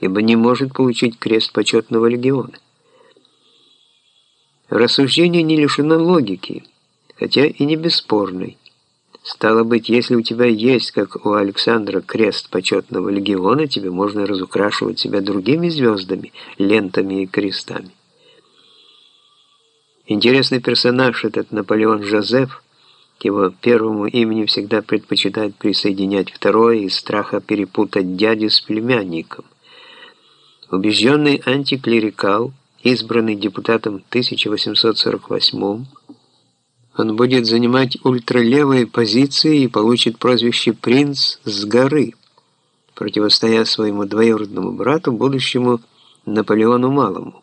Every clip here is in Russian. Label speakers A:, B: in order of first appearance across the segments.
A: ибо не может получить крест почетного легиона. Рассуждение не лишено логики, хотя и не бесспорной. Стало быть, если у тебя есть, как у Александра, крест почетного легиона, тебе можно разукрашивать себя другими звездами, лентами и крестами. Интересный персонаж этот Наполеон Жозеф, к его первому имени всегда предпочитает присоединять второе из страха перепутать дядю с племянником. Убежденный антиклерикал, избранный депутатом в 1848 он будет занимать ультралевые позиции и получит прозвище «Принц с горы», противостоя своему двоюродному брату, будущему Наполеону Малому.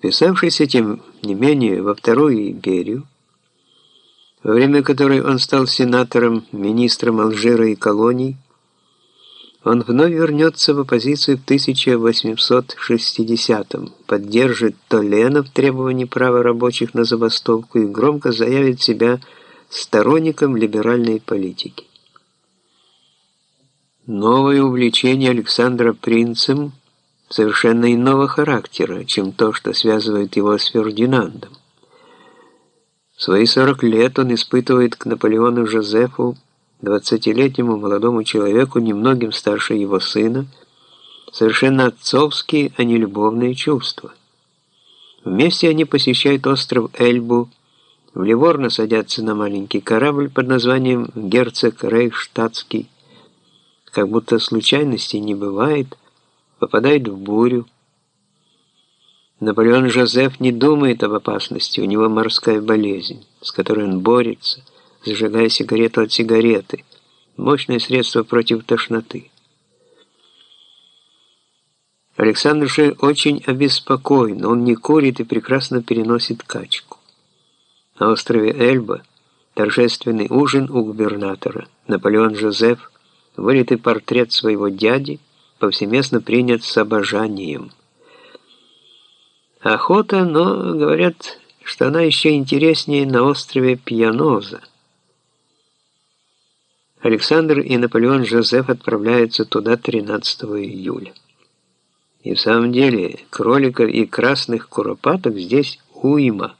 A: Писавшийся, тем не менее, во Вторую империю, во время которой он стал сенатором, министром Алжира и колоний, он вновь вернется в оппозицию в 1860-м, поддержит Толена в требовании права рабочих на забастовку и громко заявит себя сторонником либеральной политики. Новое увлечение Александра принцем совершенно иного характера, чем то, что связывает его с Фердинандом. В свои 40 лет он испытывает к Наполеону Жозефу двадцатилетнему молодому человеку, немногим старше его сына, совершенно отцовские, а не любовные чувства. Вместе они посещают остров Эльбу, в Ливорно садятся на маленький корабль под названием «Герцог Рейхштадтский», как будто случайностей не бывает, попадает в бурю. Наполеон Жозеф не думает об опасности, у него морская болезнь, с которой он борется – зажигая сигарету от сигареты. Мощное средство против тошноты. Александр же очень обеспокоен, он не курит и прекрасно переносит качку. На острове Эльба торжественный ужин у губернатора. Наполеон Жозеф, вылитый портрет своего дяди, повсеместно принят с обожанием. Охота, но говорят, что она еще интереснее на острове Пьяноза. Александр и Наполеон Жозеф отправляются туда 13 июля. И в самом деле кроликов и красных куропаток здесь уйма.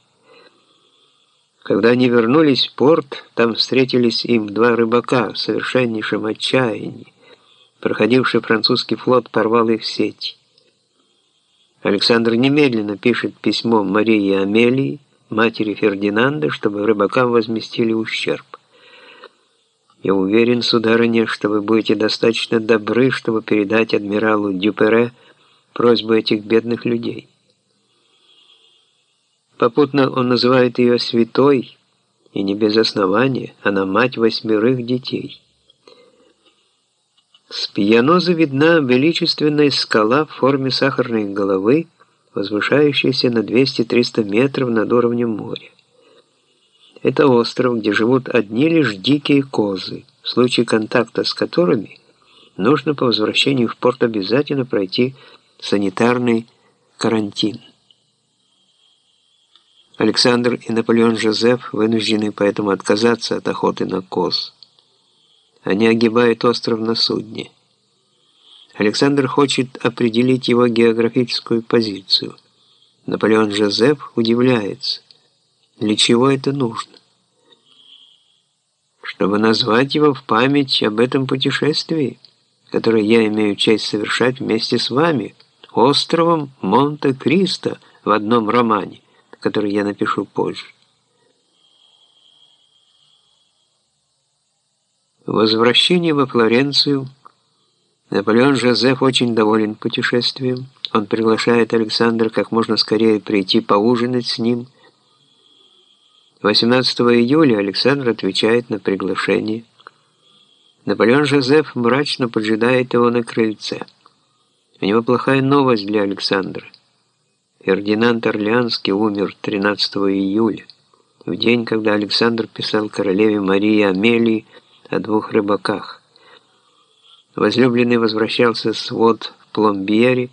A: Когда они вернулись в порт, там встретились им два рыбака в совершеннейшем отчаянии. Проходивший французский флот порвал их сеть. Александр немедленно пишет письмо Марии Амелии, матери Фердинанда, чтобы рыбакам возместили ущерб. Я уверен, сударыня, что вы будете достаточно добры, чтобы передать адмиралу Дюпере просьбу этих бедных людей. Попутно он называет ее святой, и не без основания, она мать восьмерых детей. С пьяноза видна величественная скала в форме сахарной головы, возвышающаяся на 200-300 метров над уровнем моря. Это остров, где живут одни лишь дикие козы, в случае контакта с которыми нужно по возвращению в порт обязательно пройти санитарный карантин. Александр и Наполеон Жозеф вынуждены поэтому отказаться от охоты на коз. Они огибают остров на судне. Александр хочет определить его географическую позицию. Наполеон Жозеф удивляется. Для чего это нужно? Чтобы назвать его в память об этом путешествии, которое я имею честь совершать вместе с вами, островом Монте-Кристо в одном романе, который я напишу позже. Возвращение во Флоренцию. Наполеон Жозеф очень доволен путешествием. Он приглашает Александра как можно скорее прийти поужинать с ним – 18 июля Александр отвечает на приглашение. Наполеон Жозеф мрачно поджидает его на крыльце. У него плохая новость для Александра. Фердинанд Орлеанский умер 13 июля, в день, когда Александр писал королеве Марии Амелии о двух рыбаках. Возлюбленный возвращался с вод в Пломбьере,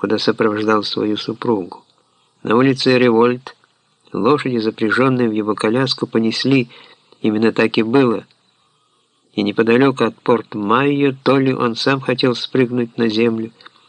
A: куда сопровождал свою супругу. На улице Револьт Лошади, запряженные в его коляску, понесли, именно так и было, и неподалеку от порт Майо то ли он сам хотел спрыгнуть на землю,